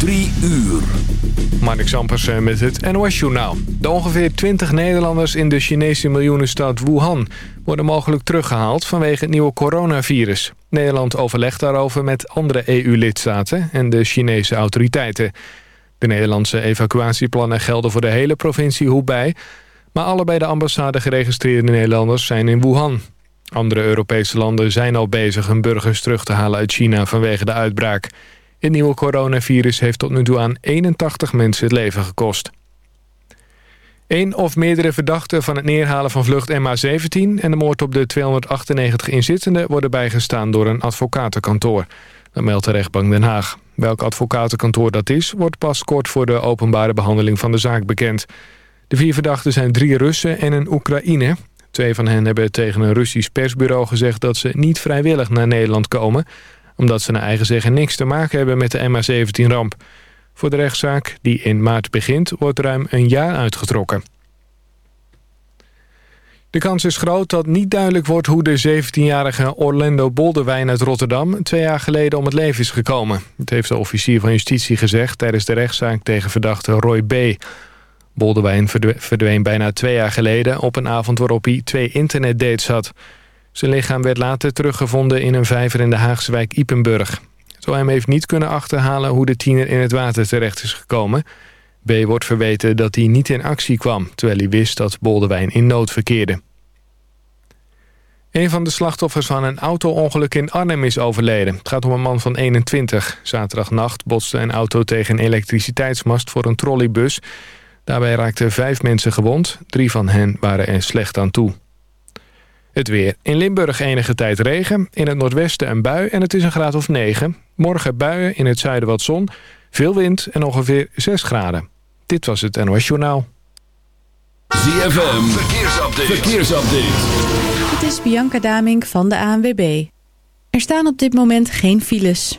Drie uur. Mark Zampersen met het NOS-journaal. De ongeveer 20 Nederlanders in de Chinese miljoenenstad Wuhan... worden mogelijk teruggehaald vanwege het nieuwe coronavirus. Nederland overlegt daarover met andere EU-lidstaten en de Chinese autoriteiten. De Nederlandse evacuatieplannen gelden voor de hele provincie Hubei... maar allebei de ambassade geregistreerde Nederlanders zijn in Wuhan. Andere Europese landen zijn al bezig hun burgers terug te halen uit China vanwege de uitbraak... Het nieuwe coronavirus heeft tot nu toe aan 81 mensen het leven gekost. Eén of meerdere verdachten van het neerhalen van vlucht MH17... en de moord op de 298 inzittenden worden bijgestaan door een advocatenkantoor. Dat meldt de rechtbank Den Haag. Welk advocatenkantoor dat is, wordt pas kort voor de openbare behandeling van de zaak bekend. De vier verdachten zijn drie Russen en een Oekraïne. Twee van hen hebben tegen een Russisch persbureau gezegd dat ze niet vrijwillig naar Nederland komen omdat ze naar eigen zeggen niks te maken hebben met de MH17-ramp. Voor de rechtszaak, die in maart begint, wordt ruim een jaar uitgetrokken. De kans is groot dat niet duidelijk wordt hoe de 17-jarige Orlando Boldewijn uit Rotterdam twee jaar geleden om het leven is gekomen. Dat heeft de officier van justitie gezegd tijdens de rechtszaak tegen verdachte Roy B. Boldewijn verdween bijna twee jaar geleden op een avond waarop hij twee internetdates had. Zijn lichaam werd later teruggevonden in een vijver in de Haagse wijk Ipenburg. Zo hem heeft niet kunnen achterhalen hoe de tiener in het water terecht is gekomen. B wordt verweten dat hij niet in actie kwam... terwijl hij wist dat Boldewijn in nood verkeerde. Een van de slachtoffers van een auto-ongeluk in Arnhem is overleden. Het gaat om een man van 21. Zaterdagnacht botste een auto tegen een elektriciteitsmast voor een trolleybus. Daarbij raakten vijf mensen gewond. Drie van hen waren er slecht aan toe. Het weer. In Limburg enige tijd regen. In het noordwesten een bui en het is een graad of 9. Morgen buien, in het zuiden wat zon. Veel wind en ongeveer 6 graden. Dit was het NOS Journaal. ZFM. Verkeersupdate. Verkeersupdate. Het is Bianca Damink van de ANWB. Er staan op dit moment geen files.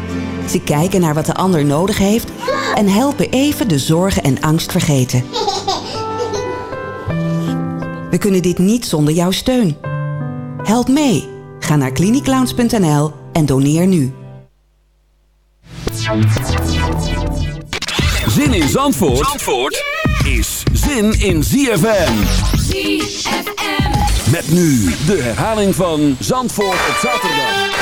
Ze kijken naar wat de ander nodig heeft en helpen even de zorgen en angst vergeten. We kunnen dit niet zonder jouw steun. Help mee. Ga naar cliniclowns.nl en doneer nu. Zin in Zandvoort, Zandvoort is zin in ZFM. ZFM. Met nu de herhaling van Zandvoort op zaterdag.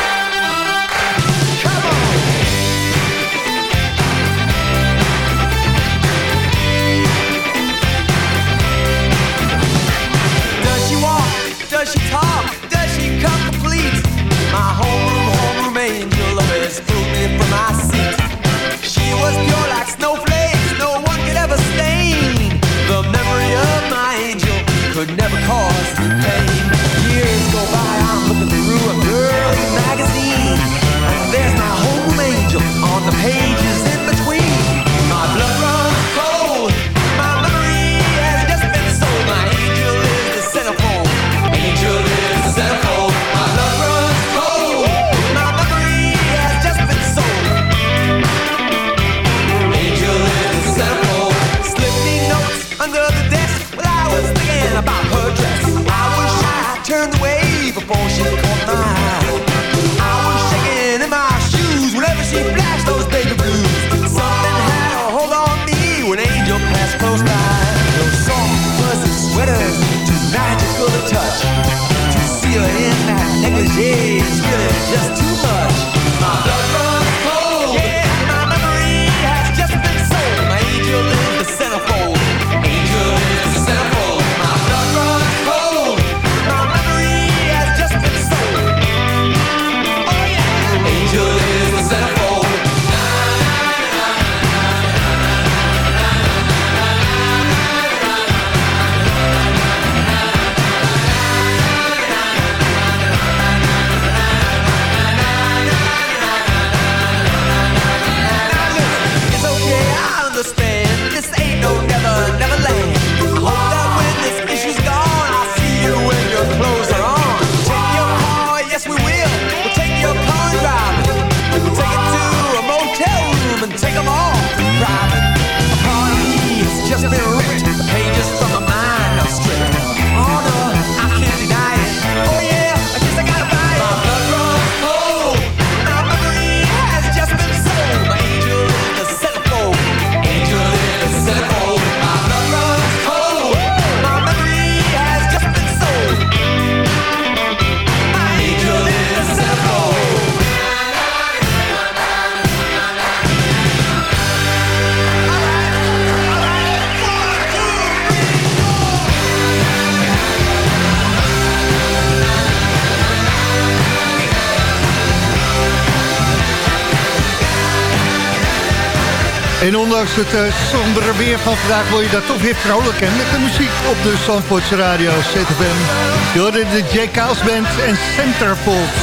Me from my seat. Ondanks het uh, sombere weer van vandaag wil je dat toch weer vrolijk en met de muziek op de Zandvoortse radio ZFM. Je de J. Kaals Band en Centerfold.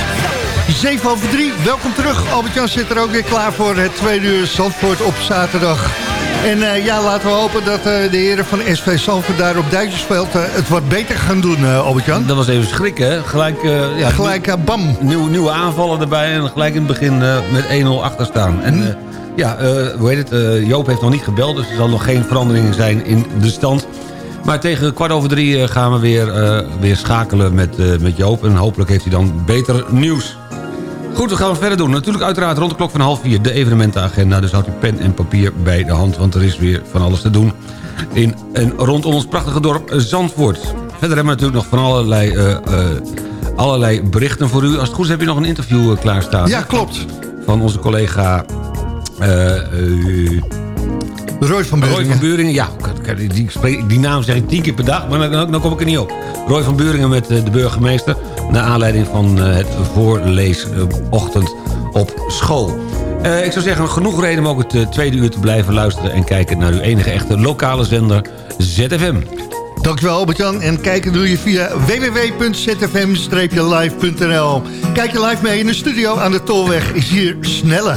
7 over 3, welkom terug. Albert-Jan zit er ook weer klaar voor het tweede uur Zandvoort op zaterdag. En uh, ja, laten we hopen dat uh, de heren van SV Zandvoort daar op Duitsersveld het wat beter gaan doen, Albert-Jan. Dat was even schrik, hè? Gelijk, ja, gelijk bam. Nieuw, nieuwe aanvallen erbij en gelijk in het begin met 1-0 achter staan. En Ja, hoe heet het? Joop heeft nog niet gebeld, dus er zal nog geen verandering zijn in de stand. Maar tegen kwart over drie gaan we weer, weer schakelen met, met Joop. En hopelijk heeft hij dan beter nieuws. Goed, we gaan we verder doen. Natuurlijk uiteraard rond de klok van half vier de evenementenagenda. Dus houdt u pen en papier bij de hand, want er is weer van alles te doen. In en rondom ons prachtige dorp Zandvoort. Verder hebben we natuurlijk nog van allerlei, uh, uh, allerlei berichten voor u. Als het goed is heb je nog een interview uh, klaarstaan. Ja, klopt. Van onze collega... Roy van Buringen. Roy van Buringen, ja. Die, die, die, naam zeg ik tien keer per dag, maar dan, dan kom ik er niet op. Roy van Buringen met de burgemeester... naar aanleiding van het voorleesochtend op school. Uh, ik zou zeggen, genoeg reden om ook het tweede uur te blijven luisteren... en kijken naar uw enige echte lokale zender ZFM. Dankjewel Albert-Jan. En kijken doe je via www.zfm-live.nl. Kijk je live mee in de studio aan de Tolweg. Is hier Snelle.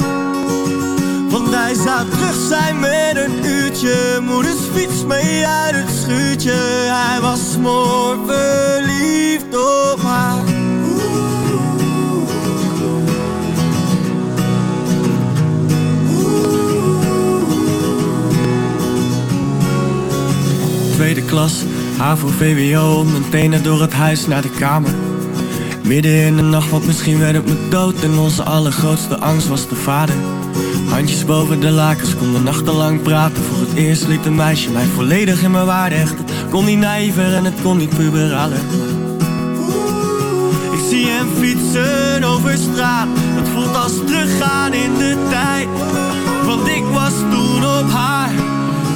Hij zou terug zijn met een uurtje. Moeders fiets mee uit het schuurtje. Hij was smoor verliefd op haar. tweede klas, HAVO, VWO, mijn tenen door het huis naar de kamer. Midden in de nacht, want misschien werd het me dood. En onze allergrootste angst was de vader. Handjes boven de lakens, konden nachtenlang praten. Voor het eerst liet een meisje mij volledig in mijn waarde echt. Het kon niet naïver en het kon niet puberaler. Ik zie hem fietsen over straat. Het voelt als teruggaan in de tijd. Want ik was toen op haar.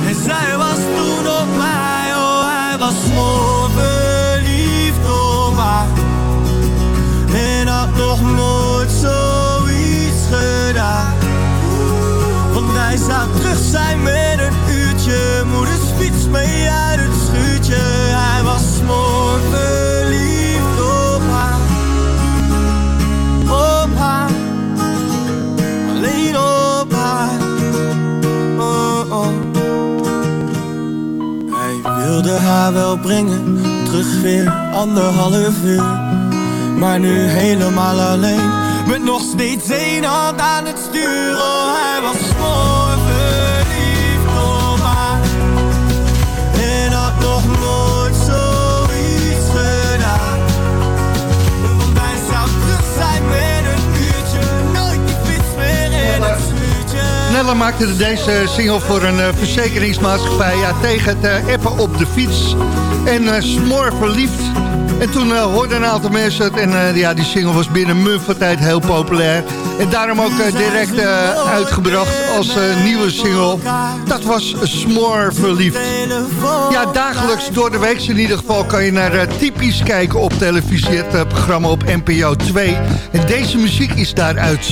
En zij was toen op mij, oh hij was zo verliefd op haar En had nog nooit zoiets gedaan hij zou terug zijn met een uurtje Moeders fiets mee uit het schuurtje uurtje. Hij was smoor verliefd op haar. Op haar. Alleen op haar. Oh, oh. Hij wilde haar wel brengen, terug weer anderhalf uur. Maar nu helemaal alleen, met nog steeds één hand aan het stuur. Oh, hij was smoor verliefd op haar. En had nog nooit zoiets gedaan. Want hij zou terug zijn met een uurtje, nooit die fiets meer in het schuurtje. Nella maakte deze single voor een eh, verzekeringsmaatschappij... Ja, tegen het eh, appen op de fiets. En eh, smoor verliefd. En toen eh, hoorden een aantal mensen het. En eh, ja, die single was binnen mum van tijd heel populair. En daarom ook eh, direct uitgebracht als nieuwe single. Dat was Smoor verliefd. Ja, dagelijks door de week in ieder geval... kan je naar Typisch kijken op televisie. Het programma op NPO 2. En deze muziek is daaruit.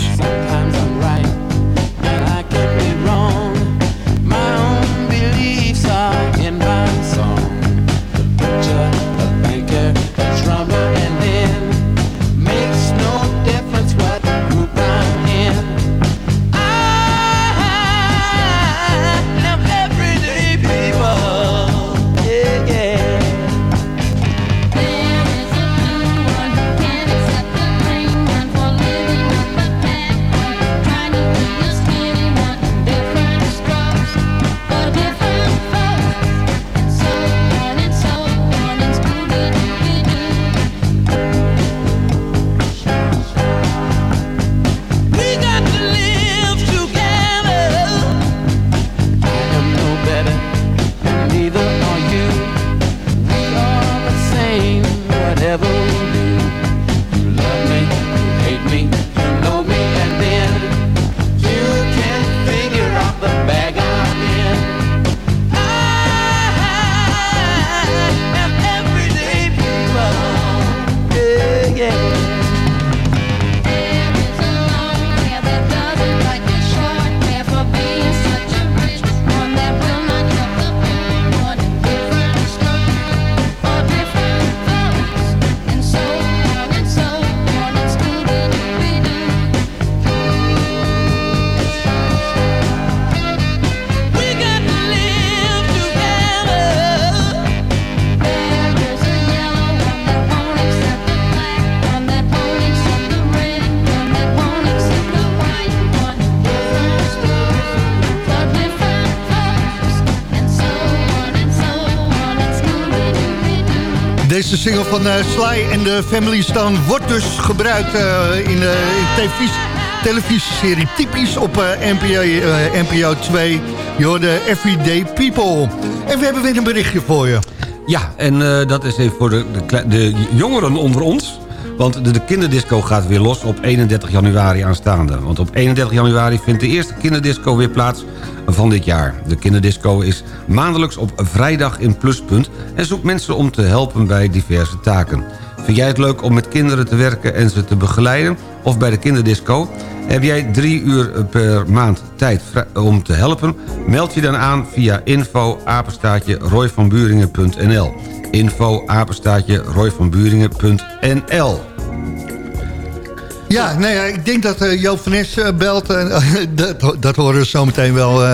Deze single van eh, Sly en de Family Stone wordt dus gebruikt eh, in de televisie, televisieserie typisch op eh, NPO, eh, NPO 2. Je hoorde Everyday People. En we hebben weer een berichtje voor je. Ja, en eh, dat is even voor de, de, de jongeren onder ons. Want de, de kinderdisco gaat weer los op 31 januari aanstaande. Want op 31 januari vindt de eerste kinderdisco weer plaats van dit jaar. De kinderdisco is maandelijks op vrijdag in Pluspunt... en zoekt mensen om te helpen bij diverse taken. Vind jij het leuk om met kinderen te werken en ze te begeleiden? Of bij de kinderdisco? Heb jij drie uur per maand tijd om te helpen? Meld je dan aan via info apenstaatje royvanburingen.nl info apenstaatje royvanburingen.nl Ja, nou ja, ik denk dat eh, Joop van eh, belt. eh, dat, dat horen we zometeen wel.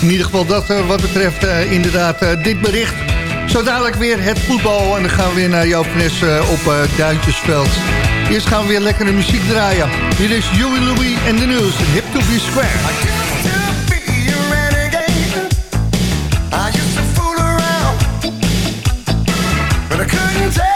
in ieder geval dat wat betreft inderdaad dit bericht. Zo dadelijk weer het voetbal. En dan gaan we weer naar van Nes eh, op eh, Duintjesveld. Eerst gaan we weer lekkere muziek draaien. Hier is Joey Louis en de nieuws. Hip to be square. Couldn't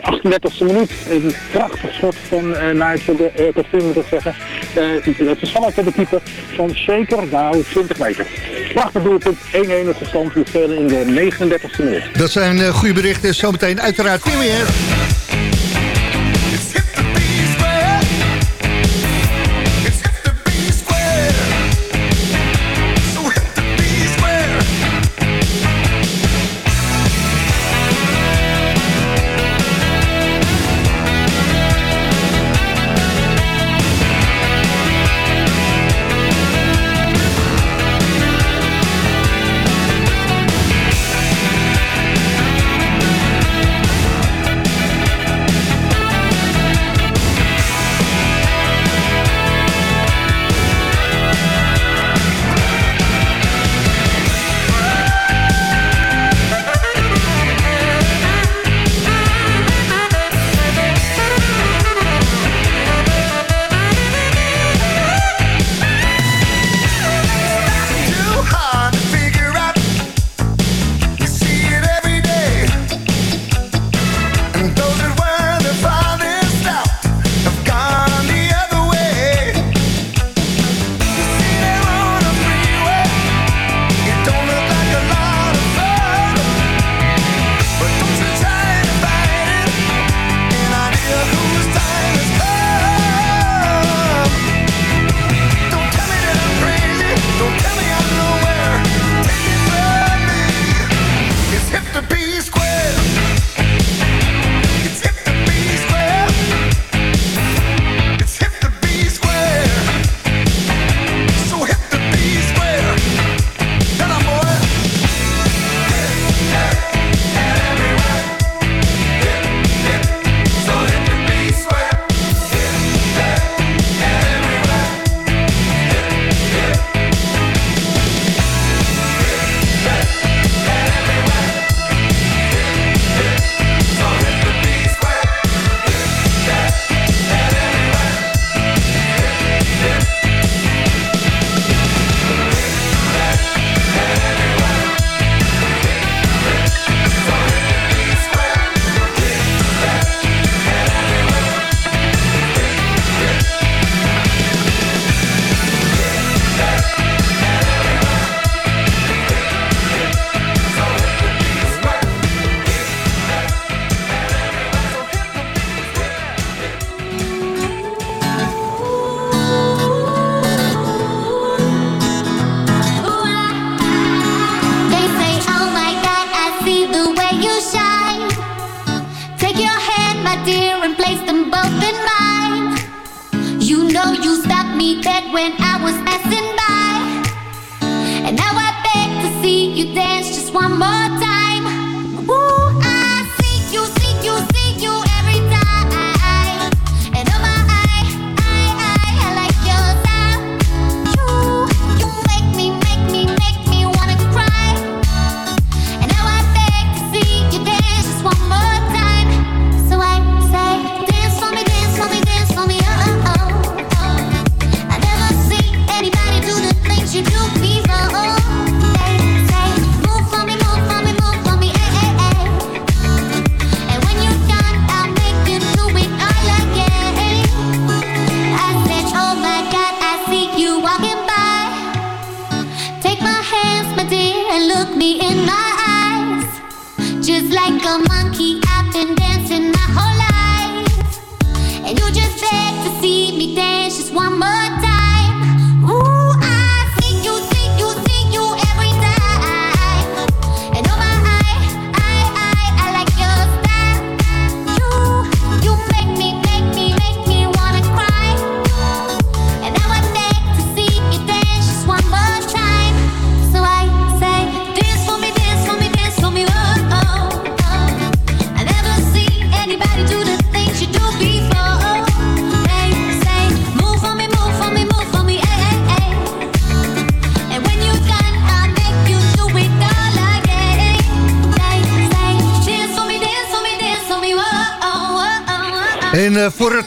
38e minuut. Een prachtig schot van eh, uh, Nigel de eh, moet ik zeggen. Uh, het is vanuit de keeper van zeker nou 20 meter. Prachtig doelpunt, 1-1 op de stand. We in de 39e minuut. Dat zijn goede berichten. Zometeen uiteraard weer.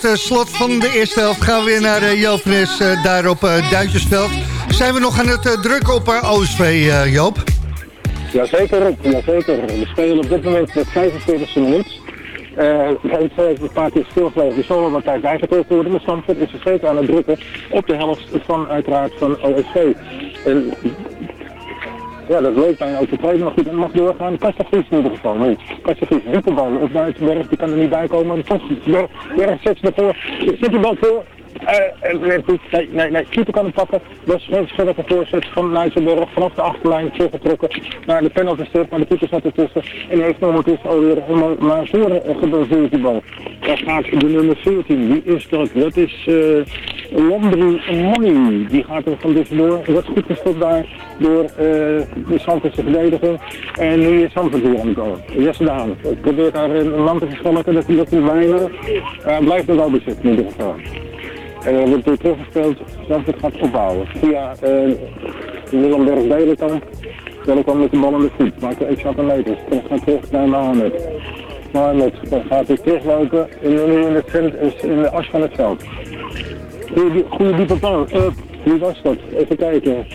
het eh, slot van de eerste helft gaan we weer naar eh, uh, Joop eh, daar op Duitsersveld. Zijn we nog aan het drukken op OSV, Joop? Jazeker, ja Jazeker. We spelen op dit moment met 45 minuten. Uh, heeft een paar keer stilgelegen. Die zullen wat tijd worden. Maar Stamford is er zeker aan het drukken op de helft van uiteraard van OSV. En ja, dat leuk bijna ook de nog goed en mag doorgaan. Kastagries in ieder geval. Nee, Kastagries Wittenbal op Duitsberg, die kan er niet bij komen. Toch, Berg, zet ze ervoor. Zit die bal voor. Uh, nee, nee, nee, nee, keeper kan hem pakken. Dus een scherpe voorzet van Nijtsenberg vanaf de achterlijn teruggetrokken naar de penalty strip, maar de keeper zat ertussen. En hij heeft ondertussen alweer helemaal naar voren gebaseerd die bal. Daar gaat de nummer 14. Wie is dat? Dat is uh, Londri Money. Die gaat er van tussendoor. Wordt goed gestopt daar door uh, de Zandvoortse verdediging. En nu is Zandvoort weer aan komen. Jesse Daan probeert daar een land te verschalken. Dat hij dat niet weinig. Uh, blijft er wel bezit in ieder geval. En dan wordt weer teruggespeeld, Zandvoort gaat opbouwen. Via uh, Willemberg Belenkamp. Belenkamp met de bal in de voet. Maakt er exacte meters. Terug gaat terug naar Mohamed. Dan gaat hij teruglopen in, in, het in de as van het veld. Goede, goede diepe bal. Uh, wie was dat? Even kijken.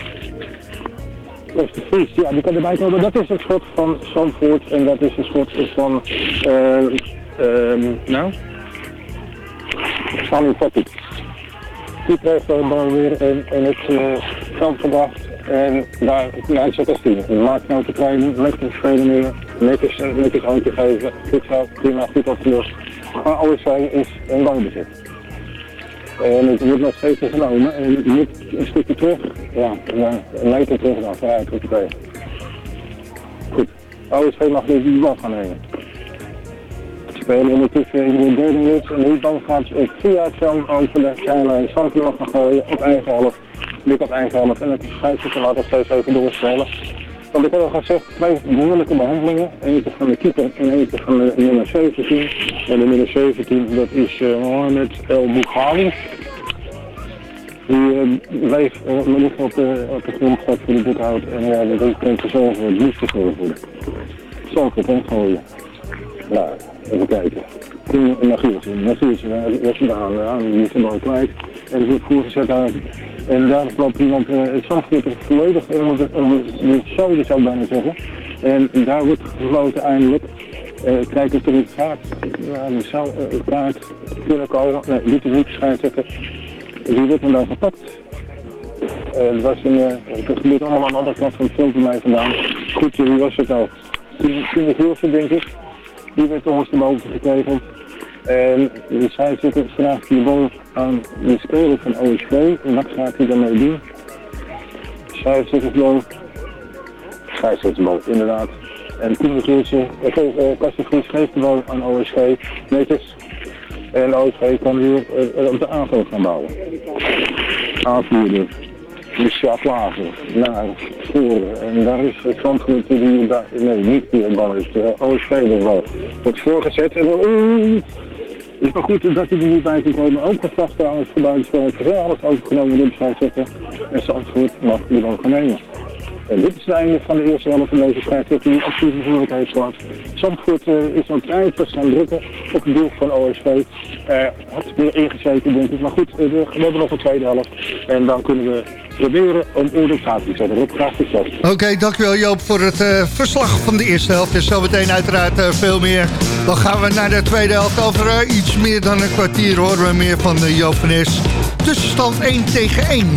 Dat is de Vries. Ja, die kan erbij komen. Dat is het schot van Zandvoort. En dat is het schot van... Uh, uh, nou? Sami Patrick. Die heeft de bal weer in, het uh, veld. En daar naar ZS10. Maakt nou te klein, lekker spelen neer. Netjes, netjes handje geven. Goed zo, prima, goed opgelost. Maar alles zijn is een balbezit. En het wordt nog steeds genomen. En je moet een stukje terug. Ja, een meter terug dan, vooruit, goed oké. Goed. OSV mag nu die bal gaan nemen spelen ondertussen in de derde minuut. En die bal gaat via het veld over de zijlijn Zandvoort gaan gooien op eigen helft. Luc op eigen helft en het scheidsrechter laat steeds even doorspelen. Want ik al gezegd, twee behoorlijke behandelingen. Eentje van de keeper en eentje van de nummer 17. En de nummer 17, dat is uh, Mohamed El Boukhali. Die uh, bleef uh, op de, op de voor de boekhoud. En ja, dat er zo voor het liefst te worden. Zandvoort ingooien. Nou, even kijken. Toen naar Gielsen. Naar Gielsen was hij aan, aan die is de kwijt. En er wordt voorgezet aan. En daar loopt iemand, uh, het volledig onder de, onder de zoden zou ik bijna zeggen. En daar wordt gesloten eindelijk. Uh, kijken of er iets gaat. Ja, er zou uh, kaart kunnen komen. Nee, dit is niet scheidsrechter. Die wordt dan gepakt. Het, was een, gebeurt allemaal aan de andere kant van het bij mij vandaan. Goed, wie was het nou? Tien Gielsen, denk ik. Die werd ondersteboven getekend. En de scheidsrechter vraagt die bal aan de speler van OSV. En wat gaat hij daarmee doen? Scheidsrechtersbal. Scheidsrechtersbal, inderdaad. En Koen Gilsen, uh, geeft de bal aan OSV. Netjes. En OSV kan weer uh, op de aanval gaan bouwen. Aanvoerder. Michel Klaver naar voren. En daar is het zandgoed die daar, nee, niet die bal is, de OSV de bal. Wordt voorgezet en oeh, is maar goed dat hij er niet bij komen. Ook voor buitenspel. Het is alles overgenomen door de scheidsrechter. En Zandvoort mag die bal gaan nemen. En dit is het einde van de eerste helft van deze scheidsrechter die absoluut moeilijk heeft gehad. Zandvoort uh, is ook eindelijk gaan drukken op het doel van OSV. Uh, had weer ingezeten denk ik. Maar goed, uh, we hebben nog een tweede helft. En dan kunnen we proberen om oriëntatie te zetten. Rob, graag succes. Oké, dankjewel Joop voor het uh, verslag van de eerste helft. En zometeen uiteraard uh, veel meer. Dan gaan we naar de tweede helft. Over uh, iets meer dan een kwartier horen we meer van Joop van. Tussenstand 1 tegen 1.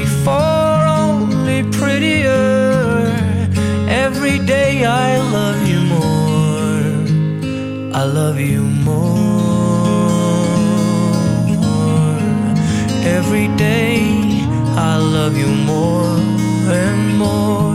Before, only prettier. Every day I love you more. I love you more. Every day I love you more and more.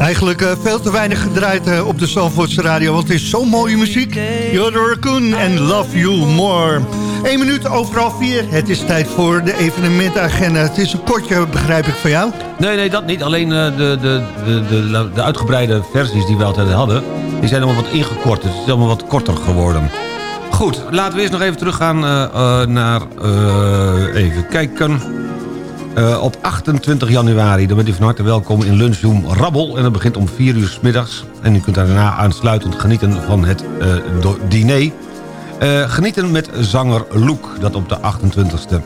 Eigenlijk eh, veel te weinig gedraaid eh, op de Zandvoortse radio, want het is zo'n mooie muziek. You're Raccoon and Love You More. 1 minuut overal vier. Het is tijd voor de evenementagenda. Het is een kortje, begrijp ik van jou. Nee, nee, dat niet. Alleen eh, de, de, de, de, de uitgebreide versies die we altijd hadden... die zijn allemaal wat ingekort. Het is allemaal wat korter geworden. Goed, laten we eerst nog even teruggaan naar... even kijken... Eh, op 28 januari, dan bent u van harte welkom in Lunchroom Rabbel. En dat begint om 4 uur 's middags. En u kunt daarna aansluitend genieten van het eh, diner. Eh, genieten met zanger Loek, dat op de 28e.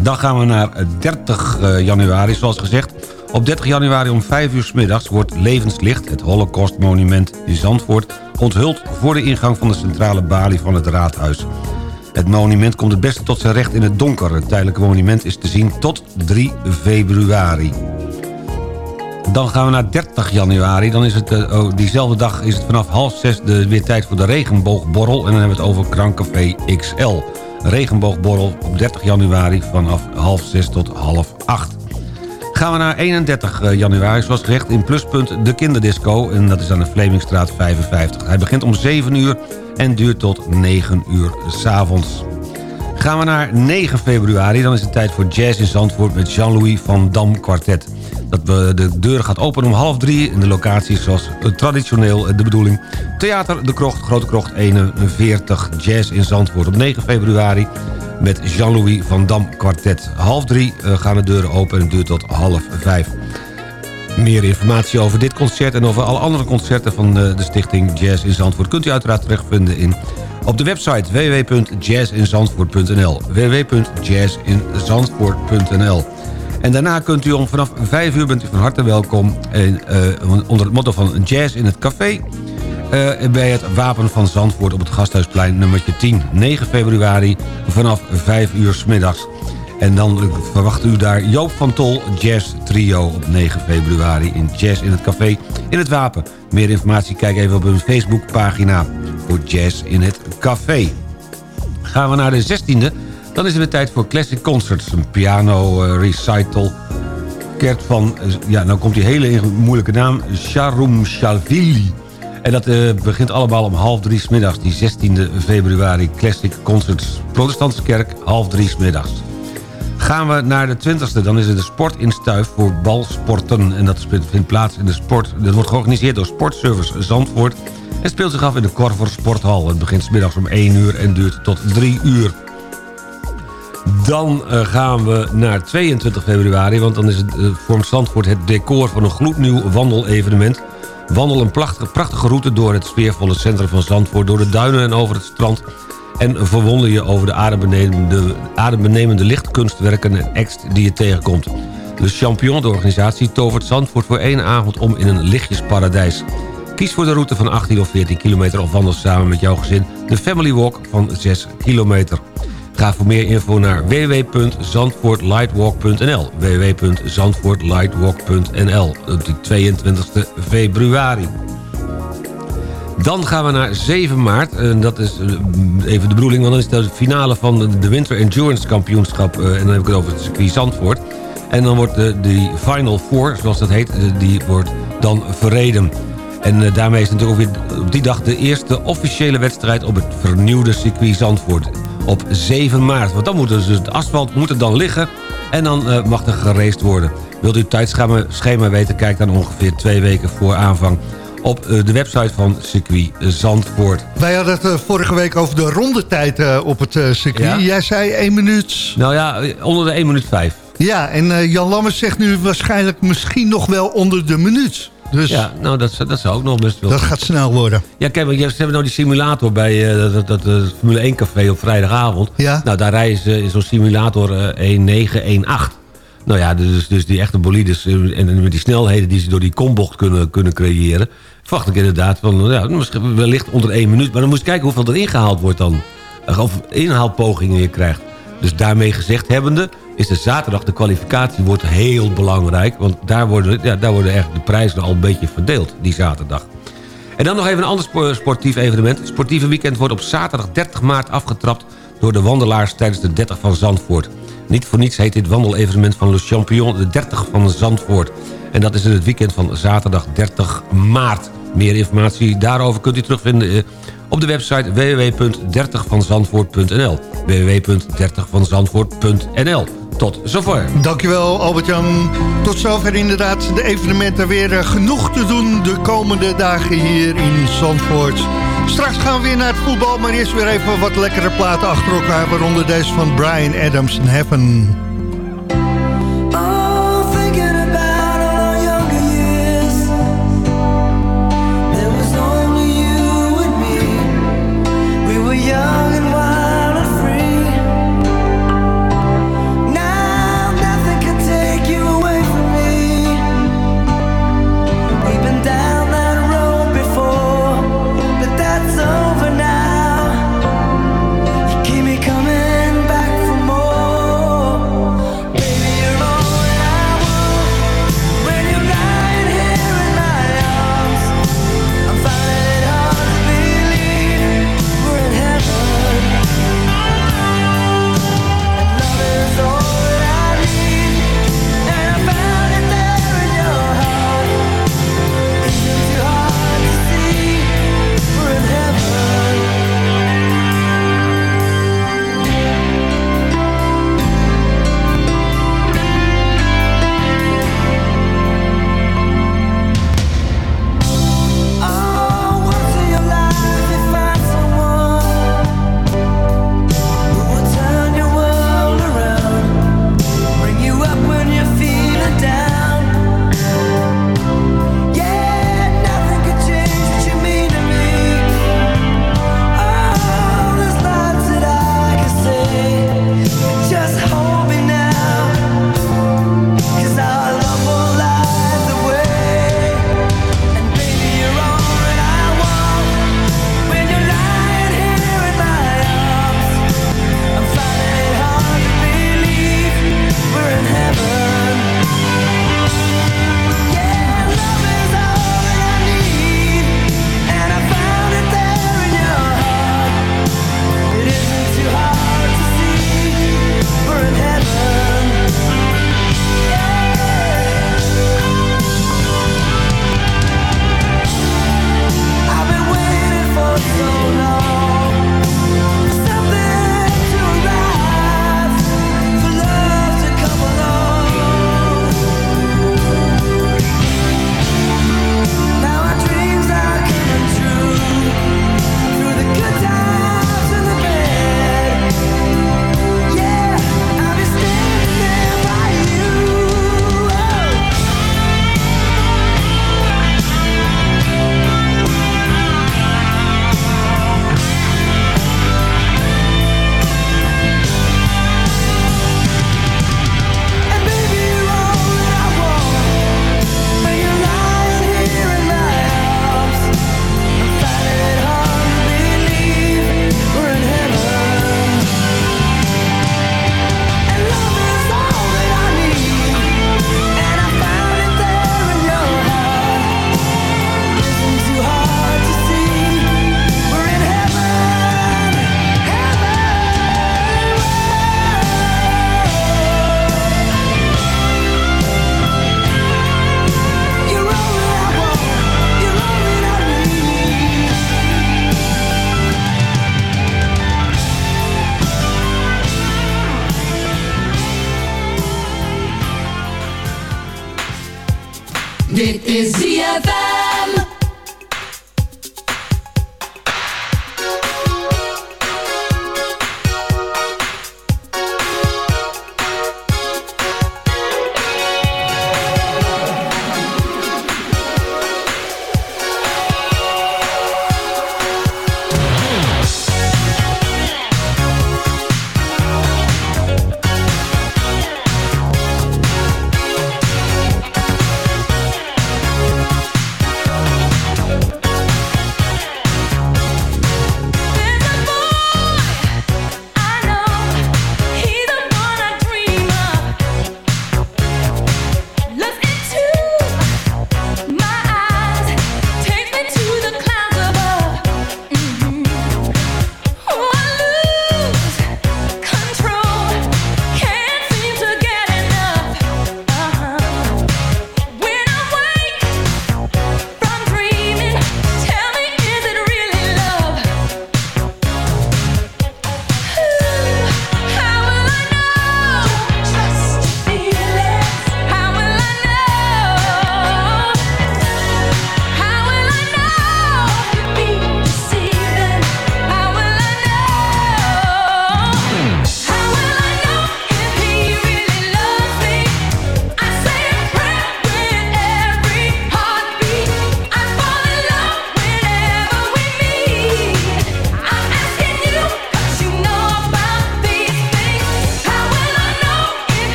Dan gaan we naar eh, 30 eh, januari, zoals gezegd. Op 30 januari om 5 uur 's middags wordt Levenslicht... het Holocaustmonument in Zandvoort... onthuld voor de ingang van de centrale balie van het raadhuis. Het monument komt het beste tot zijn recht in het donker. Het tijdelijke monument is te zien tot 3 februari. Dan gaan we naar 30 januari. Dan is het, oh, diezelfde dag is het vanaf half zes de, weer tijd voor de regenboogborrel. En dan hebben we het over Krancafé XL. Regenboogborrel op 30 januari vanaf half zes tot half acht. Gaan we naar 31 januari, zoals gezegd, in Pluspunt de Kinderdisco. En dat is aan de Vlemingstraat 55. Hij begint om 7 uur en duurt tot 9 uur s'avonds. Gaan we naar 9 februari, dan is het tijd voor Jazz in Zandvoort... met Jean-Louis van Dam Quartet. Dat de deur gaat openen om half drie. In de locatie zoals eh, traditioneel eh, de bedoeling. Theater De Krocht, Grote Krocht 41, Jazz in Zandvoort op 9 februari met Jean-Louis van Dam Quartet. Half drie eh, gaan de deuren open en het duurt tot half vijf. Meer informatie over dit concert en over alle andere concerten van de, de stichting Jazz in Zandvoort... kunt u uiteraard terugvinden in, op de website www.jazzinzandvoort.nl www.jazzinzandvoort.nl En daarna kunt u om vanaf 5 uur bent u van harte welkom... En, eh, onder het motto van Jazz in het Café... eh, bij het Wapen van Zandvoort op het Gasthuisplein nummertje 10. 9 februari vanaf 5 uur 's middags. En dan verwacht u daar Joop van Tol Jazz Trio op 9 februari in Jazz in het Café in het Wapen. Meer informatie kijk even op hun Facebookpagina voor Jazz in het Café. Gaan we naar de 16e, dan is het weer tijd voor Classic Concerts. Een piano eh, recital. Kert van, eh, ja, nou komt die hele moeilijke naam, Sharum Shalvili. En dat eh, begint allemaal om half drie 's middags, die 16e februari. Classic Concerts, Protestantse Kerk, half drie 's middags. Gaan we naar de 20e, dan is het de sport in voor balsporten. En dat vindt plaats in de sport. Dat wordt georganiseerd door Sportservice Zandvoort. En speelt zich af in de Korver Sporthal. Het begint middags om 1 uur en duurt tot 3 uur. Dan eh, gaan we naar 22 februari, want dan is het, eh, vormt Zandvoort het decor van een gloednieuw wandelevenement. Wandel een prachtige, route door het sfeervolle centrum van Zandvoort... door de duinen en over het strand... en verwonder je over de adembenemende, adembenemende lichtkunstwerken en acts die je tegenkomt. De Champion, de organisatie, tovert Zandvoort voor één avond om in een lichtjesparadijs. Kies voor de route van 18 of 14 kilometer of wandel samen met jouw gezin... de Family Walk van 6 kilometer. Ga voor meer info naar www.zandvoortlightwalk.nl www.zandvoortlightwalk.nl op die 22 februari. Dan gaan we naar 7 maart. En dat is eh, even de bedoeling, want dan is het de finale van de Winter Endurance Kampioenschap. eh, En dan heb ik het over het circuit Zandvoort. En dan wordt de, de Final Four, zoals dat heet, eh, die wordt dan verreden. En eh, daarmee is natuurlijk ook weer op die dag de eerste officiële wedstrijd op het vernieuwde circuit Zandvoort. Op 7 maart. Want dan moet dus het asfalt moet dan liggen en dan eh, mag er geraced worden. Wilt u het tijdschema schema weten, kijk dan ongeveer twee weken voor aanvang op eh, de website van circuit Zandvoort. Wij hadden het eh, vorige week over de rondetijd op het circuit. Ja? Jij zei 1 minuut. Nou ja, onder de 1 minuut 5. Ja, en Jan Lammers zegt nu waarschijnlijk misschien nog wel onder de minuut. Dus Ja, nou dat, dat zou ook nog best wel... dat gaat snel worden. Ja, kijk, want ze hebben nou die simulator bij eh, dat, dat, dat, eh, Formule 1 café op vrijdagavond. Ja. Nou, daar rijden ze in zo'n simulator eh 1918. Nou ja, dus, dus die echte bolides en met die snelheden die ze door die kombocht kunnen, kunnen creëren... verwacht ik inderdaad van, ja, misschien wellicht onder één minuut. Maar dan moet je kijken hoeveel er ingehaald wordt dan. Of inhaalpogingen je krijgt. Dus daarmee gezegd hebbende is de zaterdag de kwalificatie wordt heel belangrijk. Want daar worden, ja, daar worden echt de prijzen al een beetje verdeeld, die zaterdag. En dan nog even een ander spo- sportief evenement. Het sportieve weekend wordt op zaterdag 30 maart afgetrapt... door de wandelaars tijdens de 30 van Zandvoort. Niet voor niets heet dit wandelevenement van Le Champion de 30 van Zandvoort. En dat is in het weekend van zaterdag 30 maart. Meer informatie daarover kunt u terugvinden eh, op de website www.30vanzandvoort.nl www.30vanzandvoort.nl Tot zover. Dankjewel Albert-Jan. Tot zover inderdaad de evenementen weer eh, genoeg te doen de komende dagen hier in Zandvoort. Straks gaan we weer naar het voetbal, maar eerst weer even wat lekkere platen achter elkaar. Waaronder deze van Brian Adams in Heaven.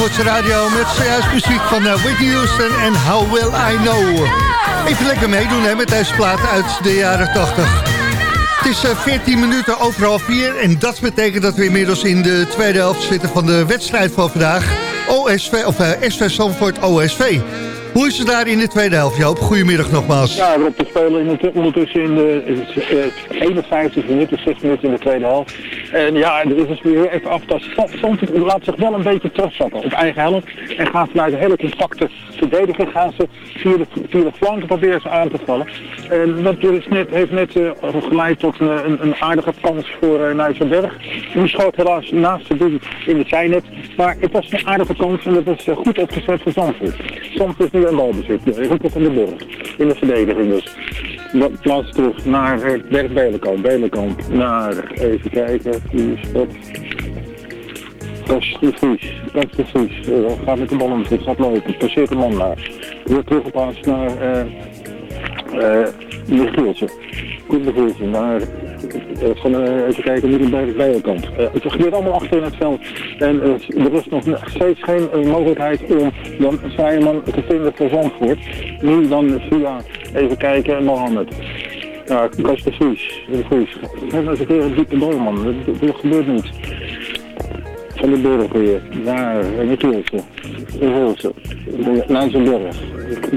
Zandvoortse Radio met zojuist muziek van uh, Whitney Houston en How Will I Know. Even lekker meedoen hè, met deze plaat uit de jaren 80. Het is uh, 14 minuten over half 4 en dat betekent dat we inmiddels in de tweede helft zitten van de wedstrijd van vandaag. OSV, of uh, SV Zandvoort OSV. Hoe is het daar in de tweede helft, Joop? Goedemiddag nogmaals. Ja, Rob, we spelen ondertussen in de uh, 51 minuten, 6 minuten in de tweede helft. En ja, er is dus weer even aftasten. Zandvoort laat zich wel een beetje terugzakken op eigen helft. En gaan vanuit een hele compacte verdediger gaan ze via de, de flanken proberen ze aan te vallen. En dat net, heeft net uh, geleid tot een, een, aardige kans voor uh, Nijsselberg. Die schoot helaas naast de doel in het zijnet. Maar het was een aardige kans en dat is uh, goed opgezet voor Zandvoort. Zandvoort is nu een balbezit. Roepen van de Borg. In de verdediging dus. Wat plaats terug naar het Berg Belenkamp. Belenkamp naar, even kijken, die is dat. Kast de Vries, Kast de Vries, eh, gaat met de bal om, gaat lopen, passeert de man daar. Weer teruggeplaatst naar eh eh Michielsen. Koen de naar, even kijken, nu de Berg Belenkamp. Eh, het gebeurt allemaal achter in het veld. En er is nog steeds geen mogelijkheid om dan een vrije man te vinden voor Zandvoort. Nu dan via, even kijken, Mohammed. Ja, Kast de Vries, de Vries. Nou eens een keer een diepe bal, man. Dat, dat gebeurt niet. Van de Burg weer, daar, Michielsen, de Hilsen, naar zijn berg.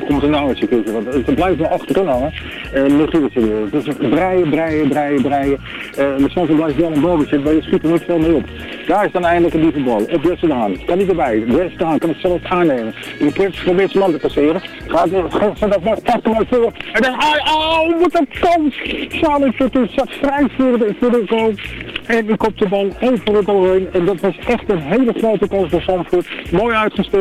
Komt er nou eens een keertje, want het blijft wel achterin hangen. En weer. Dus breien, breien, breien, breien. Uh, de soms blijft wel een bal zitten, maar je schiet er niet veel mee op. Daar is dan eindelijk een diepe bal, op Jesse de Haan. Kan niet erbij, Jesse de kan het zelf aannemen. Je probeert, probeert zijn man te passeren. Gaat dat maar, voor. En dan, oh, wat een kans! Tutu zat vrij voor de, voor de goal. En die kopt de bal over het goal heen. En dat was echt een hele grote kans voor Zandvoort. Mooi uitgespeeld.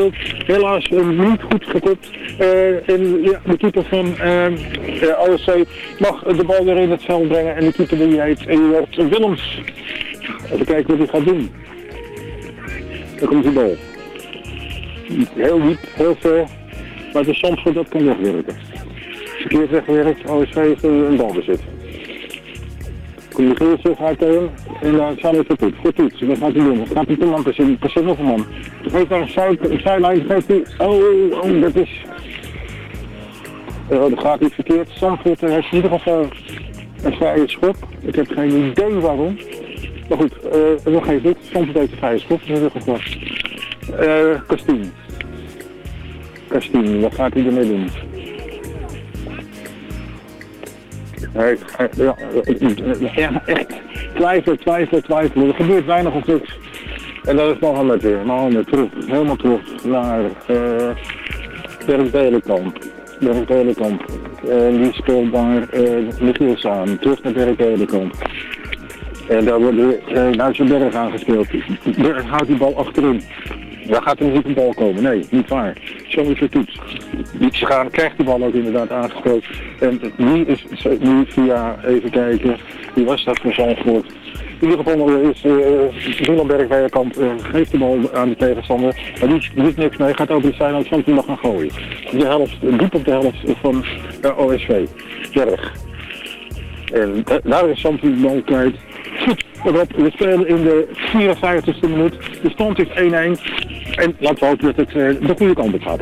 Helaas eh, niet goed gekopt. Eh, en ja, de keeper van eh, eh, OSC mag de bal weer in het veld brengen. En de keeper die heet Eduard Willems. Even kijken wat hij gaat doen. Daar komt die bal. Heel diep, heel ver. Maar de Zandvoort dat kan wegwerken. Verkeerd weggewerkt. OSC heeft een balbezit. Kom je heel terug uit tegen en dan zijn we goed. Goed toets. Wat gaat hij doen? Wat gaat hij doen? Man, er nog een man. Geeft daar een zij- een zijlijn, geeft hij. Oh, oh, dat is. Oh, dat gaat niet verkeerd. Zandvoort heeft in ieder geval een vrije schop. Ik heb geen idee waarom. Maar goed, eh dat geeft niet. Zandvoort heeft een vrije schop in ieder geval. Eh, Kastien. Kastien, wat gaat hij ermee doen? Ja, eh, ja, echt twijfel, twijfel, twijfel. Er gebeurt weinig of niks. En dat is Mohammed weer. Mohammed terug, helemaal terug naar uh, Berg. Berg Belenkamp. En die speelt daar uh, Michiels aan. Terug naar Berg Belenkamp. En daar wordt uh, zijn berg aangespeeld. Berg houdt die bal achterin. Daar gaat er niet een bal komen. Nee, niet waar. Zo is het toets. Krijgt de bal ook inderdaad aangespeeld. En nu is nu via, even kijken, wie was dat voor Zandvoort? In ieder geval is uh, Willemberg Weijerkamp uh, geeft de bal aan de tegenstander. Maar die doet niks mee, gaat over de zijlijn van mag gaan gooien. De helft, diep op de helft van uh, OSV. Berg. En daar is Zandvoort de bal kwijt. We spelen in de 54e minuut. De stand is 1-1. En laten we dat het uh, de goede kant op gaat.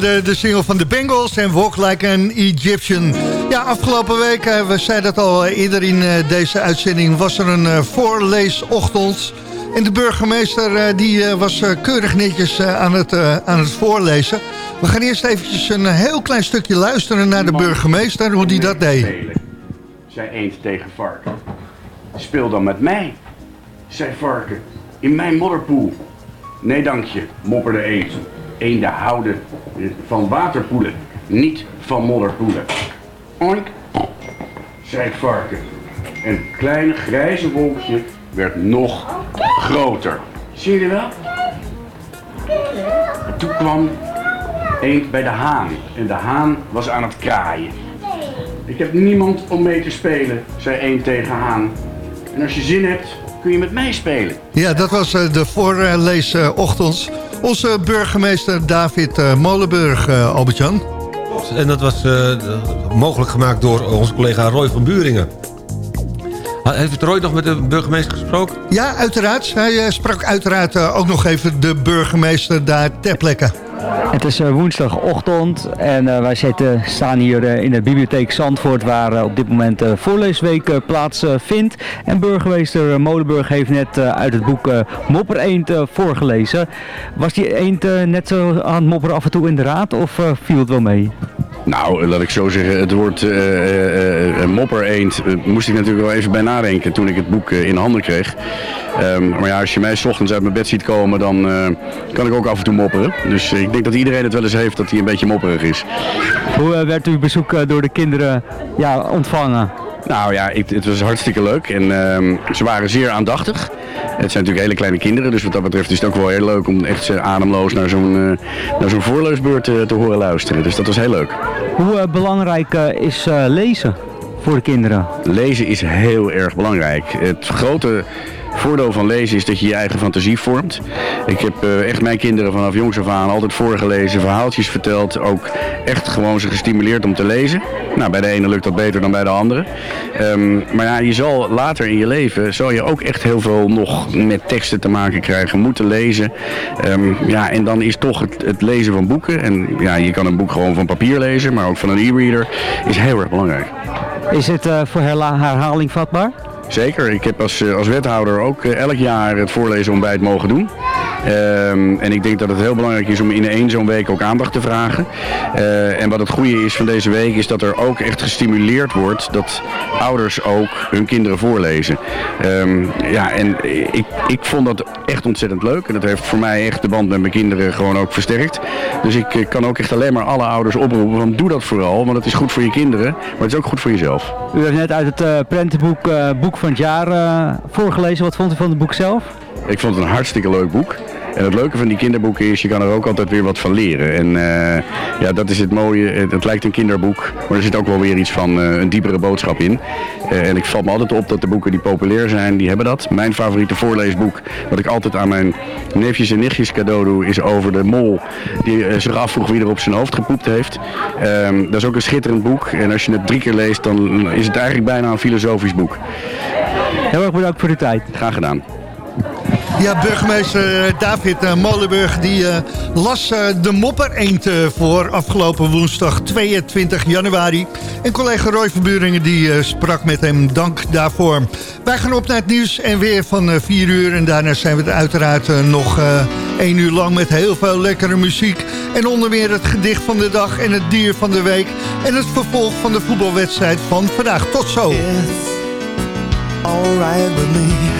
Hoorde de single van de Bengals en Walk Like an Egyptian. Ja, afgelopen week, eh, we zeiden het al eh, eerder in eh, deze uitzending... was er een voorleesochtend. En de burgemeester die was keurig netjes aan, het, aan het voorlezen. We gaan eerst eventjes een heel klein stukje luisteren naar de burgemeester... hoe die dat deed. zei eend tegen varken. Speel dan met mij, zei varken, in mijn modderpoel. Nee dank je, mopperde eend. Eenden houden van waterpoelen, niet van modderpoelen. Oink, zei het varken. En het kleine grijze wolkje werd nog groter. Zie je wel? En toen kwam eend bij de haan. En de haan was aan het kraaien. Ik heb niemand om mee te spelen, zei één tegen haan. En als je zin hebt, kun je met mij spelen. Ja, dat was eh, de voorleesochtend. Onze burgemeester David eh, Molenburg, eh, Albert-Jan. En dat was eh, mogelijk gemaakt door onze collega Roy van Buringen. Heeft Roy nog met de burgemeester gesproken? Ja, uiteraard. Hij sprak uiteraard ook nog even de burgemeester daar ter plekke. Het is eh, woensdagochtend en eh, wij zitten, staan hier eh, in de bibliotheek Zandvoort waar op dit moment voorleesweek plaatsvindt. en burgemeester Molenburg heeft net uit het boek Mopper Eend voorgelezen. Was die eend net zo aan het mopperen af en toe in de raad of viel het wel mee? Nou, laat ik zo zeggen, het woord eh, mopper eend moest ik natuurlijk wel even bij nadenken toen ik het boek in handen kreeg. Ehm, maar ja, als je mij 's ochtends uit mijn bed ziet komen, dan kan ik ook af en toe mopperen. Dus ik denk dat iedereen het wel eens heeft dat hij een beetje mopperig is. Hoe werd uw bezoek door de kinderen ja, ontvangen? Nou ja, ik, het was hartstikke leuk en ehm, ze waren zeer aandachtig. Het zijn natuurlijk hele kleine kinderen, dus wat dat betreft is het ook wel heel leuk om echt ademloos naar zo'n eh, naar zo'n voorleesbeurt eh, te horen luisteren. Dus dat was heel leuk. Hoe eh, belangrijk is lezen voor de kinderen? Lezen is heel erg belangrijk. Het grote voordeel van lezen is dat je je eigen fantasie vormt. Ik heb eh, echt mijn kinderen vanaf jongs af aan altijd voorgelezen, verhaaltjes verteld. Ook echt gewoon ze gestimuleerd om te lezen. Nou, bij de ene lukt dat beter dan bij de andere. Ehm, maar ja, je zal later in je leven, zal je ook echt heel veel nog met teksten te maken krijgen, moeten lezen. Ehm, ja, en dan is toch het, het lezen van boeken, en ja, je kan een boek gewoon van papier lezen, maar ook van een e-reader, is heel erg belangrijk. Is het eh, voor herhaling vatbaar? Zeker, ik heb als, eh, als wethouder ook eh, elk jaar het voorlezen ontbijt mogen doen. Ehm, en ik denk dat het heel belangrijk is om in één zo'n week ook aandacht te vragen. Eh, en wat het goede is van deze week is dat er ook echt gestimuleerd wordt dat ouders ook hun kinderen voorlezen. Ehm, ja, en ik, ik vond dat echt ontzettend leuk. En dat heeft voor mij echt de band met mijn kinderen gewoon ook versterkt. Dus ik kan ook echt alleen maar alle ouders oproepen van doe dat vooral. Want het is goed voor je kinderen, maar het is ook goed voor jezelf. U heeft net uit het prentenboek Boek van het Jaar eh, voorgelezen. Wat vond u van het boek zelf? Ik vond het een hartstikke leuk boek. En het leuke van die kinderboeken is, je kan er ook altijd weer wat van leren. En eh, ja, dat is het mooie. Het, het lijkt een kinderboek, maar er zit ook wel weer iets van eh, een diepere boodschap in. Eh, en ik valt me altijd op dat de boeken die populair zijn, die hebben dat. Mijn favoriete voorleesboek, wat ik altijd aan mijn neefjes en nichtjes cadeau doe, is over de mol die zich afvroeg wie er op zijn hoofd gepoept heeft. Ehm, dat is ook een schitterend boek. En als je het drie keer leest, dan is het eigenlijk bijna een filosofisch boek. Heel erg bedankt voor de tijd. Graag gedaan. Ja, burgemeester eh, David eh, Molenburg die eh, las de mopper eend voor afgelopen woensdag 22 januari. En collega Roy Verburingen die sprak met hem. Dank daarvoor. Wij gaan op naar het nieuws en weer van eh, 4 uur. En daarna zijn we er uiteraard nog eh 1 uur lang met heel veel lekkere muziek. En onder meer het gedicht van de dag en het dier van de week. En het vervolg van de voetbalwedstrijd van vandaag. Tot zo. alright with me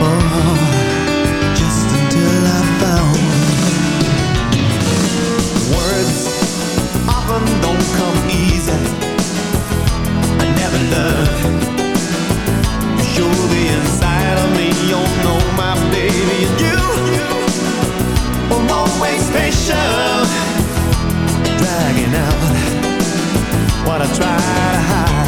oh, just until I found words. Often don't come easy. I never learned. To show the inside of me. You know my baby. And you were always patient. Dragging out what I try to hide.